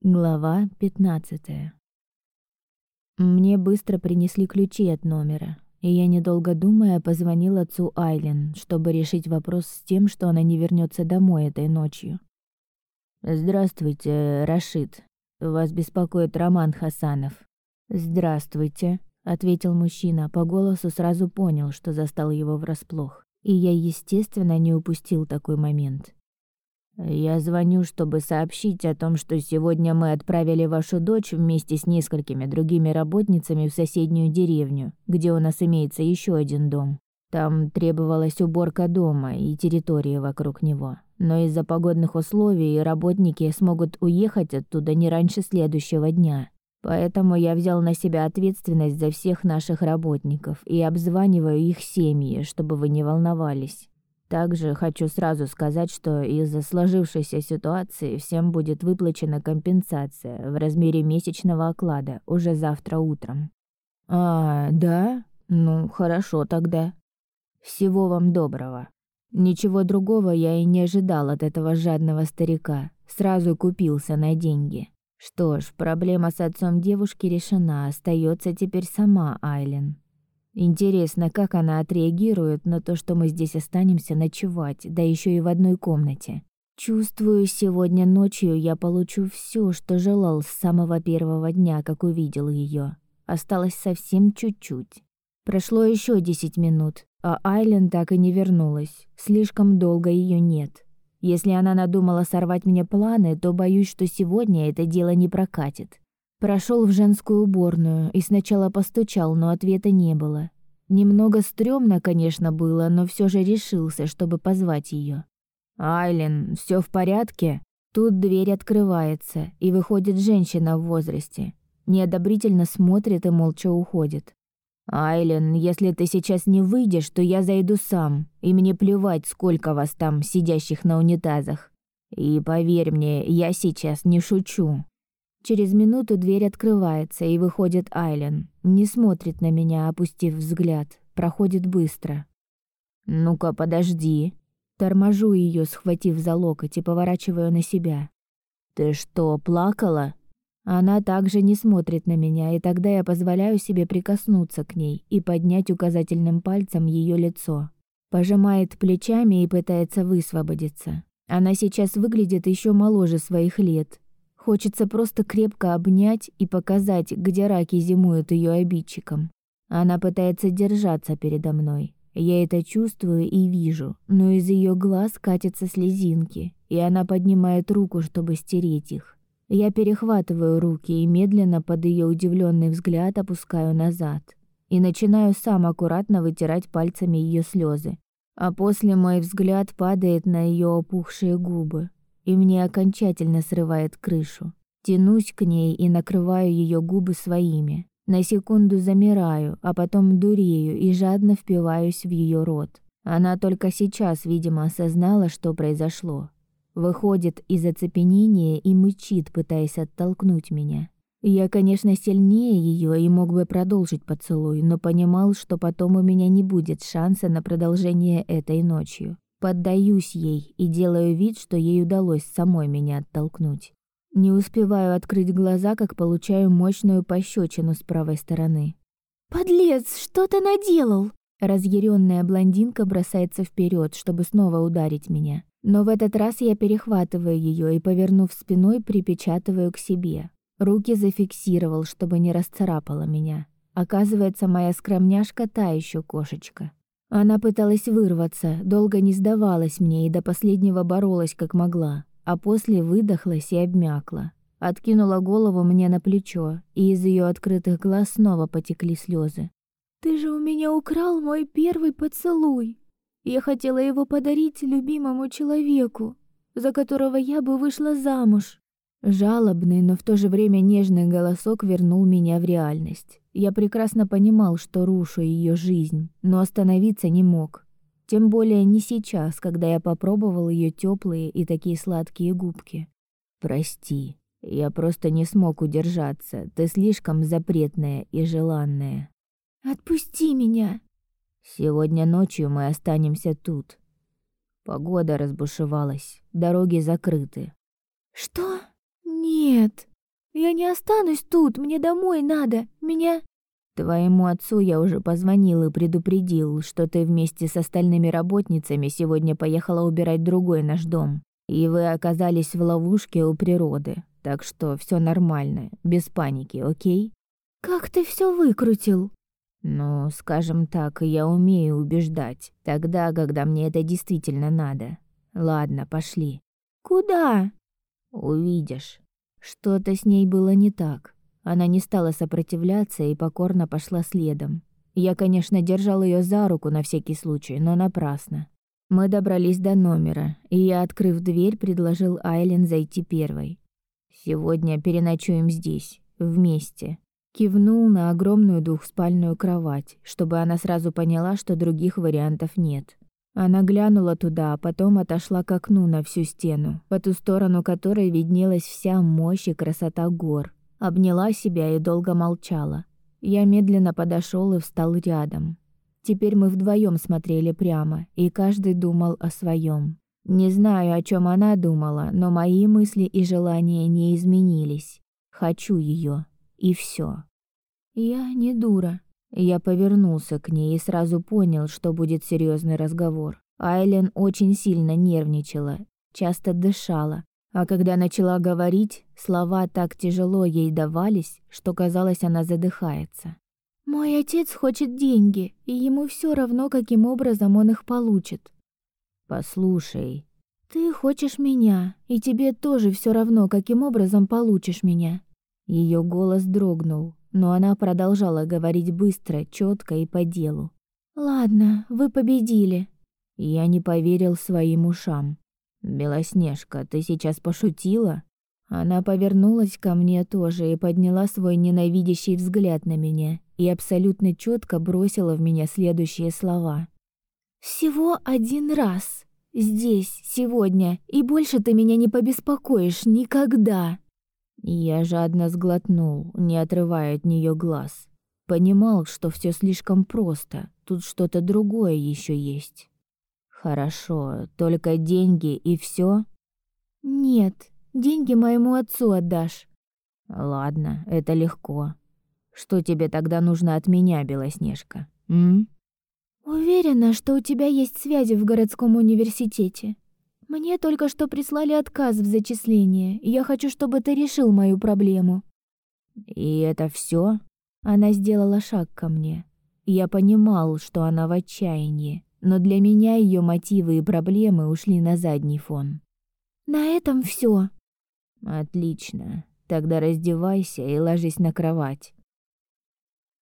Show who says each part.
Speaker 1: Глава 15. Мне быстро принесли ключи от номера, и я, недолго думая, позвонил отцу Айлен, чтобы решить вопрос с тем, что она не вернется домой этой ночью. «Здравствуйте, Рашид. Вас беспокоит Роман Хасанов». «Здравствуйте», — ответил мужчина, по голосу сразу понял, что застал его врасплох. И я, естественно, не упустил такой момент. Я звоню, чтобы сообщить о том, что сегодня мы отправили вашу дочь вместе с несколькими другими работницами в соседнюю деревню, где у нас имеется еще один дом. Там требовалась уборка дома и территории вокруг него. Но из-за погодных условий работники смогут уехать оттуда не раньше следующего дня. Поэтому я взял на себя ответственность за всех наших работников и обзваниваю их семьи, чтобы вы не волновались. Также хочу сразу сказать, что из-за сложившейся ситуации всем будет выплачена компенсация в размере месячного оклада уже завтра утром. А, да? Ну, хорошо тогда. Всего вам доброго. Ничего другого я и не ожидал от этого жадного старика. Сразу купился на деньги. Что ж, проблема с отцом девушки решена, остается теперь сама Айлен. Интересно, как она отреагирует на то, что мы здесь останемся ночевать, да еще и в одной комнате. Чувствую, сегодня ночью я получу все, что желал с самого первого дня, как увидел ее. Осталось совсем чуть-чуть. Прошло еще десять минут, а Айлен так и не вернулась. Слишком долго ее нет. Если она надумала сорвать мне планы, то боюсь, что сегодня это дело не прокатит. Прошел в женскую уборную и сначала постучал, но ответа не было. Немного стрёмно, конечно, было, но все же решился, чтобы позвать ее. «Айлен, все в порядке?» Тут дверь открывается, и выходит женщина в возрасте. Неодобрительно смотрит и молча уходит. «Айлен, если ты сейчас не выйдешь, то я зайду сам, и мне плевать, сколько вас там, сидящих на унитазах. И поверь мне, я сейчас не шучу». Через минуту дверь открывается, и выходит Айлен. Не смотрит на меня, опустив взгляд. Проходит быстро. «Ну-ка, подожди». Торможу ее, схватив за локоть и поворачиваю на себя. «Ты что, плакала?» Она также не смотрит на меня, и тогда я позволяю себе прикоснуться к ней и поднять указательным пальцем ее лицо. Пожимает плечами и пытается высвободиться. Она сейчас выглядит еще моложе своих лет, Хочется просто крепко обнять и показать, где раки зимуют ее обидчикам. Она пытается держаться передо мной. Я это чувствую и вижу, но из ее глаз катятся слезинки, и она поднимает руку, чтобы стереть их. Я перехватываю руки и медленно под ее удивленный взгляд опускаю назад и начинаю сам аккуратно вытирать пальцами ее слезы. А после мой взгляд падает на ее опухшие губы, и мне окончательно срывает крышу. Тянусь к ней и накрываю ее губы своими. На секунду замираю, а потом дурею и жадно впиваюсь в ее рот. Она только сейчас, видимо, осознала, что произошло. Выходит из оцепенения и мычит, пытаясь оттолкнуть меня. Я, конечно, сильнее ее и мог бы продолжить поцелуй, но понимал, что потом у меня не будет шанса на продолжение этой ночью. Поддаюсь ей и делаю вид, что ей удалось самой меня оттолкнуть. Не успеваю открыть глаза, как получаю мощную пощечину с правой стороны.
Speaker 2: «Подлец, что ты наделал?»
Speaker 1: Разъяренная блондинка бросается вперед, чтобы снова ударить меня. Но в этот раз я перехватываю ее и, повернув спиной, припечатываю к себе. Руки зафиксировал, чтобы не расцарапала меня. Оказывается, моя скромняшка та еще кошечка. Она пыталась вырваться, долго не сдавалась мне и до последнего боролась как могла, а после выдохлась и обмякла. Откинула голову мне на плечо, и из ее открытых глаз снова потекли слезы.
Speaker 2: «Ты же у меня украл мой первый поцелуй. Я хотела его подарить любимому человеку, за которого я бы вышла замуж.
Speaker 1: Жалобный, но в то же время нежный голосок вернул меня в реальность. Я прекрасно понимал, что рушу ее жизнь, но остановиться не мог. Тем более не сейчас, когда я попробовал ее теплые и такие сладкие губки. Прости, я просто не смог удержаться. Ты слишком запретная и желанная.
Speaker 2: Отпусти меня.
Speaker 1: Сегодня ночью мы останемся тут. Погода разбушевалась, дороги закрыты.
Speaker 2: Что? Нет. Я не останусь тут, мне домой надо. Меня
Speaker 1: Твоему отцу я уже позвонил и предупредил, что ты вместе с остальными работницами сегодня поехала убирать другой наш дом. И вы оказались в ловушке у природы. Так что все нормально, без паники, окей?
Speaker 2: Как ты все выкрутил?
Speaker 1: Ну, скажем так, я умею убеждать. Тогда, когда мне это действительно надо. Ладно, пошли.
Speaker 2: Куда?
Speaker 1: Увидишь. Что-то с ней было не так. Она не стала сопротивляться и покорно пошла следом. Я, конечно, держал ее за руку на всякий случай, но напрасно. Мы добрались до номера, и я, открыв дверь, предложил Айлен зайти первой. «Сегодня переночуем здесь, вместе». Кивнул на огромную двухспальную кровать, чтобы она сразу поняла, что других вариантов нет. Она глянула туда, а потом отошла к окну на всю стену, по ту сторону которой виднелась вся мощь и красота гор, Обняла себя и долго молчала. Я медленно подошел и встал рядом. Теперь мы вдвоем смотрели прямо, и каждый думал о своем. Не знаю, о чем она думала, но мои мысли и желания не изменились. Хочу ее, и все.
Speaker 2: Я не дура.
Speaker 1: Я повернулся к ней и сразу понял, что будет серьезный разговор. Айлен очень сильно нервничала, часто дышала, а когда начала говорить, слова так тяжело ей давались, что казалось, она задыхается.
Speaker 2: Мой отец хочет деньги, и ему все равно, каким образом он их получит.
Speaker 1: Послушай,
Speaker 2: ты хочешь меня, и тебе тоже все равно, каким образом получишь меня.
Speaker 1: Ее голос дрогнул, но она продолжала говорить быстро, четко и по делу.
Speaker 2: Ладно, вы победили.
Speaker 1: Я не поверил своим ушам. «Белоснежка, ты сейчас пошутила?» Она повернулась ко мне тоже и подняла свой ненавидящий взгляд на меня и абсолютно четко бросила в меня следующие слова.
Speaker 2: «Всего один раз. Здесь, сегодня, и больше ты меня не побеспокоишь никогда!»
Speaker 1: Я жадно сглотнул, не отрывая от нее глаз. Понимал, что все слишком просто, тут что-то другое еще есть. Хорошо, только деньги и все?
Speaker 2: Нет, деньги моему отцу отдашь.
Speaker 1: Ладно, это легко. Что тебе тогда нужно от меня, Белоснежка? М?
Speaker 2: Уверена, что у тебя есть связи в городском университете. Мне только что прислали отказ в зачислении. Я хочу, чтобы ты решил мою проблему.
Speaker 1: И это все? Она сделала шаг ко мне. Я понимал, что она в отчаянии но для меня ее мотивы и проблемы ушли на задний фон.
Speaker 2: На этом все.
Speaker 1: Отлично. Тогда раздевайся и ложись на кровать.